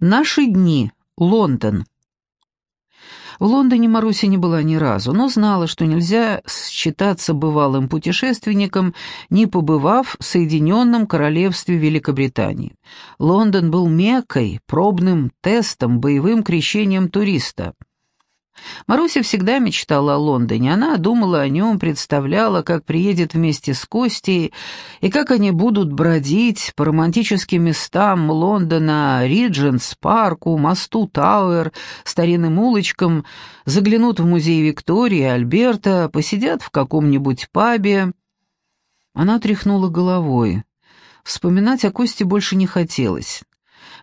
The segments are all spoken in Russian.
Наши дни. Лондон. В Лондоне Маруся не была ни разу, но знала, что нельзя считаться бывалым путешественником, не побывав в Соединенном Королевстве Великобритании. Лондон был меккой, пробным тестом, боевым крещением туриста – Маруся всегда мечтала о Лондоне. Она думала о нем, представляла, как приедет вместе с Костей, и как они будут бродить по романтическим местам Лондона, Ридженс, парку, мосту Тауэр, старинным улочкам, заглянут в музей Виктории Альберта, посидят в каком-нибудь пабе. Она тряхнула головой. Вспоминать о Косте больше не хотелось.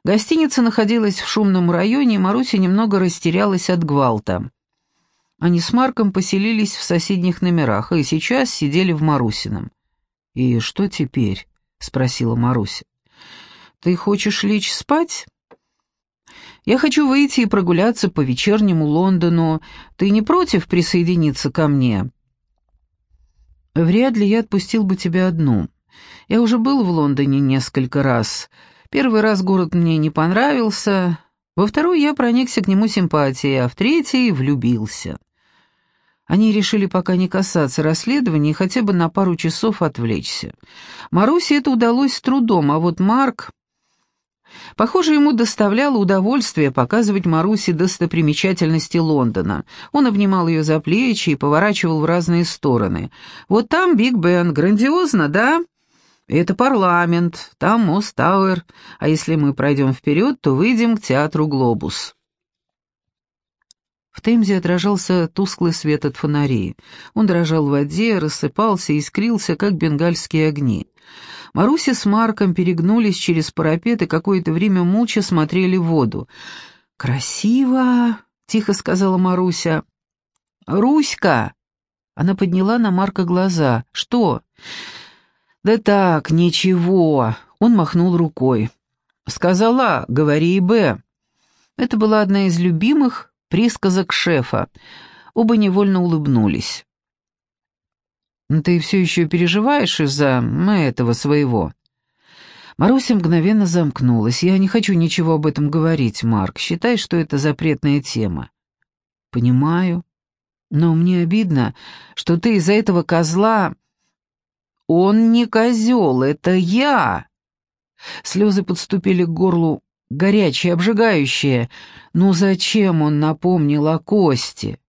Гостиница находилась в шумном районе, и Маруся немного растерялась от гвалта. Они с Марком поселились в соседних номерах, и сейчас сидели в Марусином. «И что теперь?» — спросила Маруся. «Ты хочешь лечь спать?» «Я хочу выйти и прогуляться по вечернему Лондону. Ты не против присоединиться ко мне?» «Вряд ли я отпустил бы тебя одну. Я уже был в Лондоне несколько раз». Первый раз город мне не понравился, во второй я проникся к нему симпатией, а в третий влюбился. Они решили пока не касаться расследования и хотя бы на пару часов отвлечься. Марусе это удалось с трудом, а вот Марк... Похоже, ему доставляло удовольствие показывать Марусе достопримечательности Лондона. Он обнимал ее за плечи и поворачивал в разные стороны. «Вот там Биг Бен, грандиозно, да?» Это парламент, там мост Тауэр, а если мы пройдем вперед, то выйдем к театру «Глобус». В Темзе отражался тусклый свет от фонарей. Он дрожал в воде, рассыпался и искрился, как бенгальские огни. Маруся с Марком перегнулись через парапет и какое-то время молча смотрели в воду. «Красиво!» — тихо сказала Маруся. «Руська!» Она подняла на Марка глаза. «Что?» «Да так, ничего», — он махнул рукой. «Сказала, говори и Б». Это была одна из любимых присказок шефа. Оба невольно улыбнулись. «Ты все еще переживаешь из-за этого своего?» Маруся мгновенно замкнулась. «Я не хочу ничего об этом говорить, Марк. Считай, что это запретная тема». «Понимаю. Но мне обидно, что ты из-за этого козла «Он не козел, это я!» Слезы подступили к горлу, горячие, обжигающие. Ну зачем он напомнил о Косте?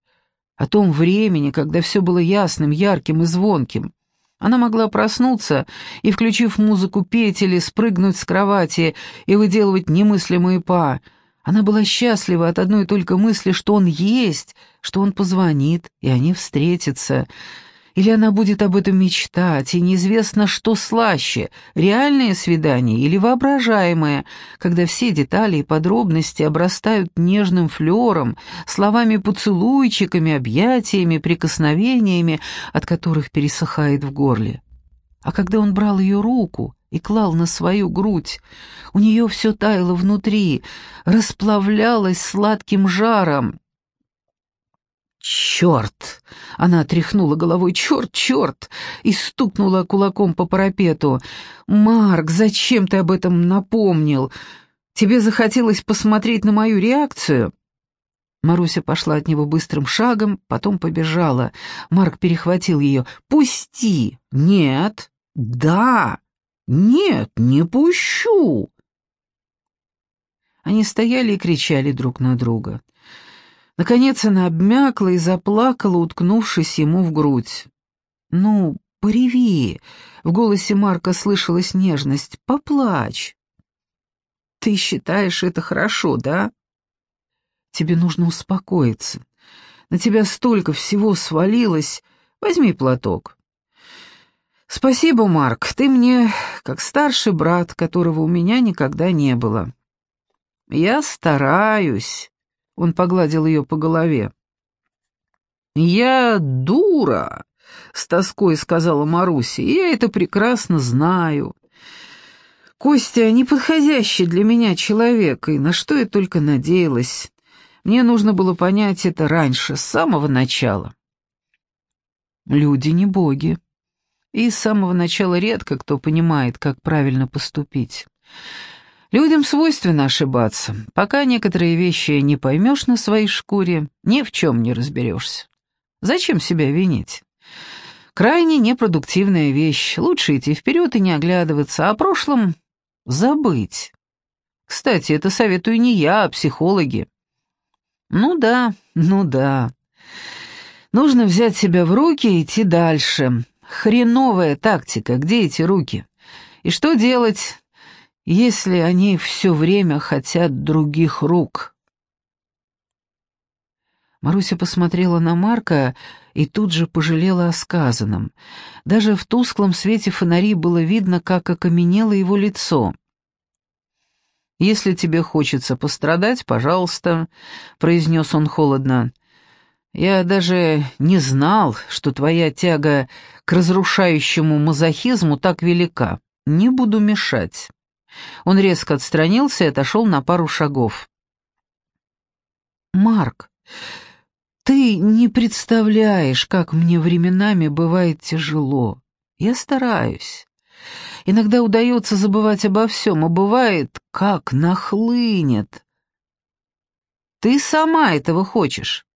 О том времени, когда все было ясным, ярким и звонким. Она могла проснуться и, включив музыку, петь или спрыгнуть с кровати и выделывать немыслимые па. Она была счастлива от одной только мысли, что он есть, что он позвонит, и они встретятся — или она будет об этом мечтать, и неизвестно, что слаще, реальное свидание или воображаемое, когда все детали и подробности обрастают нежным флером, словами-поцелуйчиками, объятиями, прикосновениями, от которых пересыхает в горле. А когда он брал ее руку и клал на свою грудь, у нее все таяло внутри, расплавлялось сладким жаром, «Черт!» — она тряхнула головой. «Черт, черт!» и стукнула кулаком по парапету. «Марк, зачем ты об этом напомнил? Тебе захотелось посмотреть на мою реакцию?» Маруся пошла от него быстрым шагом, потом побежала. Марк перехватил ее. «Пусти!» «Нет!» «Да!» «Нет, не пущу!» Они стояли и кричали друг на друга. Наконец она обмякла и заплакала, уткнувшись ему в грудь. «Ну, пореви!» — в голосе Марка слышалась нежность. «Поплачь!» «Ты считаешь это хорошо, да?» «Тебе нужно успокоиться. На тебя столько всего свалилось. Возьми платок». «Спасибо, Марк, ты мне как старший брат, которого у меня никогда не было». «Я стараюсь», он погладил ее по голове. «Я дура», — с тоской сказала Маруся, — «я это прекрасно знаю. Костя — неподходящий для меня человек, и на что я только надеялась. Мне нужно было понять это раньше, с самого начала». Люди не боги. И с самого начала редко кто понимает, как правильно поступить. Людям свойственно ошибаться. Пока некоторые вещи не поймешь на своей шкуре, ни в чем не разберешься. Зачем себя винить? Крайне непродуктивная вещь. Лучше идти вперед и не оглядываться, а о прошлом забыть. Кстати, это советую не я, а психологи. Ну да, ну да. Нужно взять себя в руки и идти дальше. Хреновая тактика, где эти руки? И что делать, если они все время хотят других рук? Маруся посмотрела на Марка и тут же пожалела о сказанном. Даже в тусклом свете фонари было видно, как окаменело его лицо. «Если тебе хочется пострадать, пожалуйста», — произнес он холодно. «Я даже не знал, что твоя тяга к разрушающему мазохизму так велика. Не буду мешать». Он резко отстранился и отошел на пару шагов. «Марк, ты не представляешь, как мне временами бывает тяжело. Я стараюсь. Иногда удается забывать обо всем, а бывает, как нахлынет. Ты сама этого хочешь.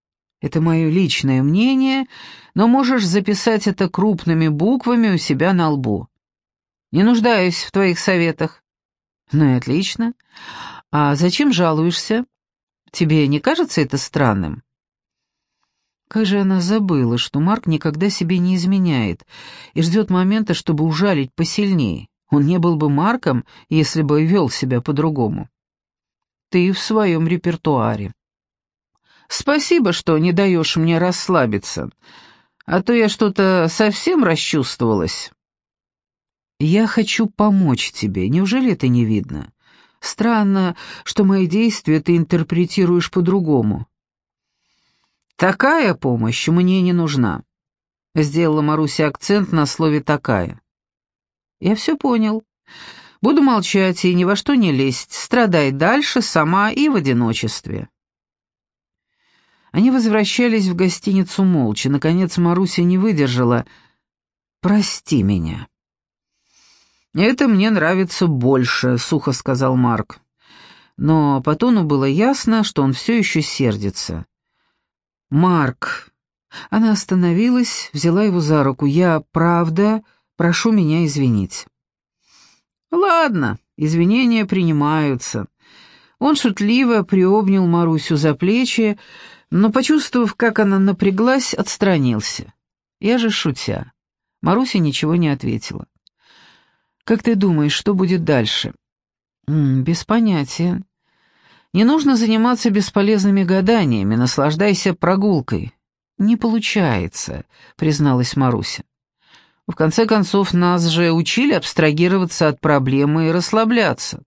Это мое личное мнение, но можешь записать это крупными буквами у себя на лбу. Не нуждаюсь в твоих советах. Ну и отлично. А зачем жалуешься? Тебе не кажется это странным? Как же она забыла, что Марк никогда себе не изменяет и ждет момента, чтобы ужалить посильнее. Он не был бы Марком, если бы вел себя по-другому. Ты в своем репертуаре. Спасибо, что не даешь мне расслабиться, а то я что-то совсем расчувствовалась. Я хочу помочь тебе, неужели это не видно? Странно, что мои действия ты интерпретируешь по-другому. «Такая помощь мне не нужна», — сделала Маруся акцент на слове «такая». «Я все понял. Буду молчать и ни во что не лезть, страдай дальше сама и в одиночестве». Они возвращались в гостиницу молча. Наконец Маруся не выдержала. «Прости меня». «Это мне нравится больше», — сухо сказал Марк. Но по тону было ясно, что он все еще сердится. «Марк». Она остановилась, взяла его за руку. «Я, правда, прошу меня извинить». «Ладно, извинения принимаются». Он шутливо приобнял Марусю за плечи, но, почувствовав, как она напряглась, отстранился. Я же шутя. Маруся ничего не ответила. «Как ты думаешь, что будет дальше?» М -м, «Без понятия. Не нужно заниматься бесполезными гаданиями, наслаждайся прогулкой. Не получается, призналась Маруся. В конце концов, нас же учили абстрагироваться от проблемы и расслабляться.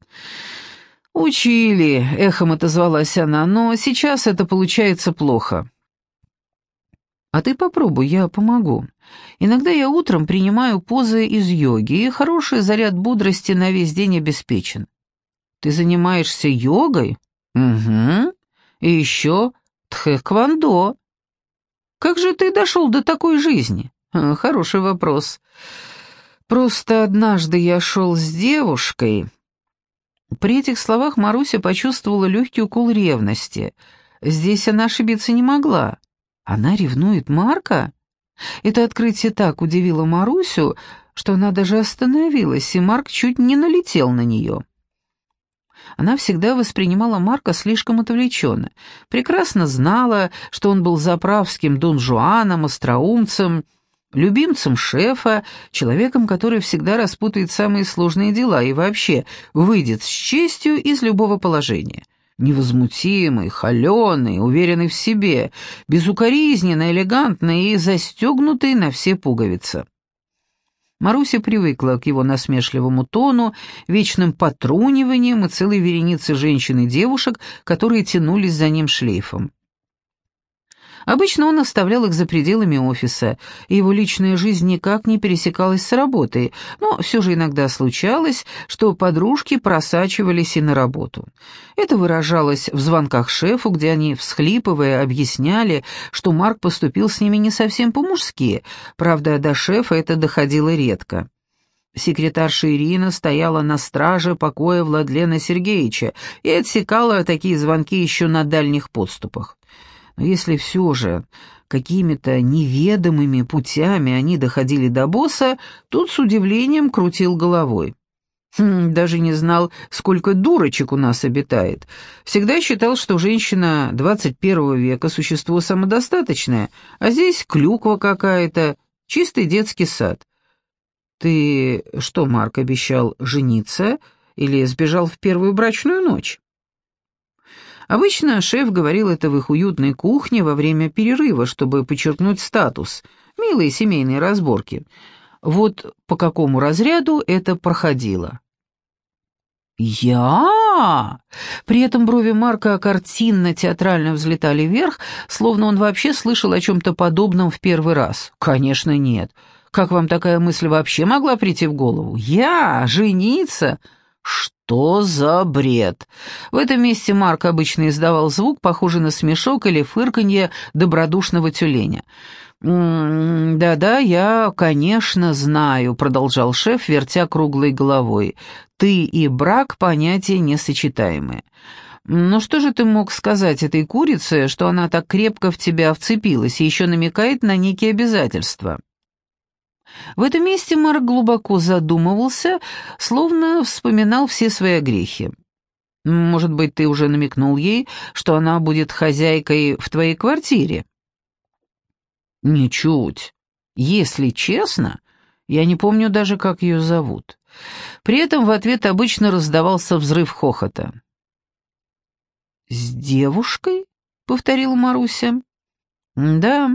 «Учили», — эхом отозвалась она, — «но сейчас это получается плохо». «А ты попробуй, я помогу. Иногда я утром принимаю позы из йоги, и хороший заряд бодрости на весь день обеспечен». «Ты занимаешься йогой?» «Угу. И еще тхэквондо. Как же ты дошел до такой жизни?» э, «Хороший вопрос. Просто однажды я шел с девушкой...» При этих словах Маруся почувствовала легкий укол ревности. Здесь она ошибиться не могла. Она ревнует Марка? Это открытие так удивило Марусю, что она даже остановилась, и Марк чуть не налетел на нее. Она всегда воспринимала Марка слишком отвлеченно, прекрасно знала, что он был заправским Дон Жуаном, остроумцем, любимцем шефа, человеком, который всегда распутает самые сложные дела и вообще выйдет с честью из любого положения. Невозмутимый, холеный, уверенный в себе, безукоризненно, элегантный и застегнутый на все пуговицы. Маруся привыкла к его насмешливому тону, вечным потруниваниям и целой веренице женщин и девушек, которые тянулись за ним шлейфом. Обычно он оставлял их за пределами офиса, и его личная жизнь никак не пересекалась с работой, но все же иногда случалось, что подружки просачивались и на работу. Это выражалось в звонках шефу, где они, всхлипывая, объясняли, что Марк поступил с ними не совсем по-мужски, правда, до шефа это доходило редко. Секретарша Ирина стояла на страже покоя Владлена Сергеевича и отсекала такие звонки еще на дальних подступах. Но если все же какими-то неведомыми путями они доходили до босса, тут с удивлением крутил головой. Хм, даже не знал, сколько дурочек у нас обитает. Всегда считал, что женщина 21 века — существо самодостаточное, а здесь клюква какая-то, чистый детский сад. Ты что, Марк, обещал жениться или сбежал в первую брачную ночь? Обычно шеф говорил это в их уютной кухне во время перерыва, чтобы подчеркнуть статус. Милые семейные разборки. Вот по какому разряду это проходило. «Я?» При этом брови Марка картинно-театрально взлетали вверх, словно он вообще слышал о чем-то подобном в первый раз. «Конечно, нет. Как вам такая мысль вообще могла прийти в голову? Я? Жениться? Что за бред?» В этом месте Марк обычно издавал звук, похожий на смешок или фырканье добродушного тюленя. «Да-да, я, конечно, знаю», — продолжал шеф, вертя круглой головой. «Ты и брак — понятия несочетаемые. Но что же ты мог сказать этой курице, что она так крепко в тебя вцепилась и еще намекает на некие обязательства?» В этом месте Марк глубоко задумывался, словно вспоминал все свои грехи. «Может быть, ты уже намекнул ей, что она будет хозяйкой в твоей квартире?» «Ничуть. Если честно, я не помню даже, как ее зовут». При этом в ответ обычно раздавался взрыв хохота. «С девушкой?» — повторила Маруся. «Да.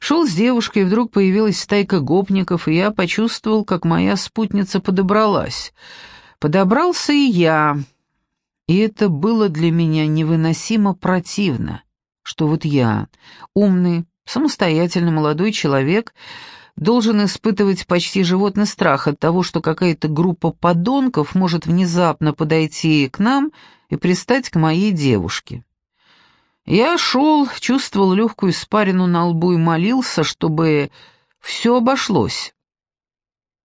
Шел с девушкой, и вдруг появилась стайка гопников, и я почувствовал, как моя спутница подобралась. Подобрался и я. И это было для меня невыносимо противно, что вот я, умный, Самостоятельный молодой человек должен испытывать почти животный страх от того, что какая-то группа подонков может внезапно подойти к нам и пристать к моей девушке. Я шел, чувствовал легкую испарину на лбу и молился, чтобы все обошлось.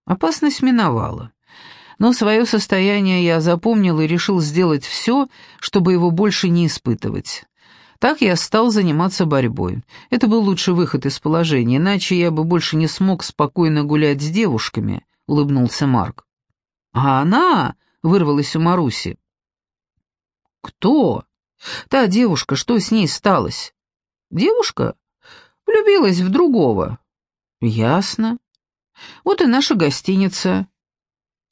Опасность миновала. Но свое состояние я запомнил и решил сделать все, чтобы его больше не испытывать. Так я стал заниматься борьбой. Это был лучший выход из положения, иначе я бы больше не смог спокойно гулять с девушками», — улыбнулся Марк. «А она?» — вырвалась у Маруси. «Кто?» «Та девушка, что с ней сталось?» «Девушка? Влюбилась в другого». «Ясно. Вот и наша гостиница».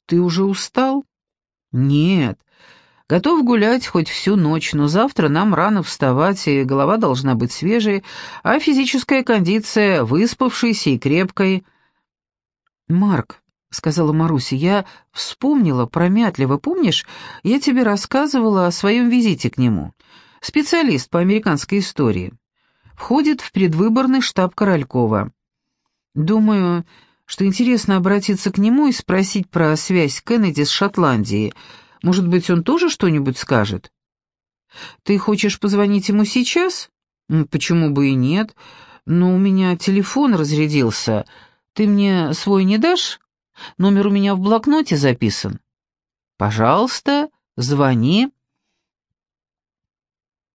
«Ты уже устал?» «Нет, Готов гулять хоть всю ночь, но завтра нам рано вставать, и голова должна быть свежей, а физическая кондиция выспавшейся и крепкой. «Марк», — сказала Маруся, — «я вспомнила про Мятлева. Помнишь, я тебе рассказывала о своем визите к нему. Специалист по американской истории. Входит в предвыборный штаб Королькова. Думаю, что интересно обратиться к нему и спросить про связь Кеннеди с Шотландией». Может быть, он тоже что-нибудь скажет? Ты хочешь позвонить ему сейчас? Почему бы и нет? Но у меня телефон разрядился. Ты мне свой не дашь? Номер у меня в блокноте записан. Пожалуйста, звони.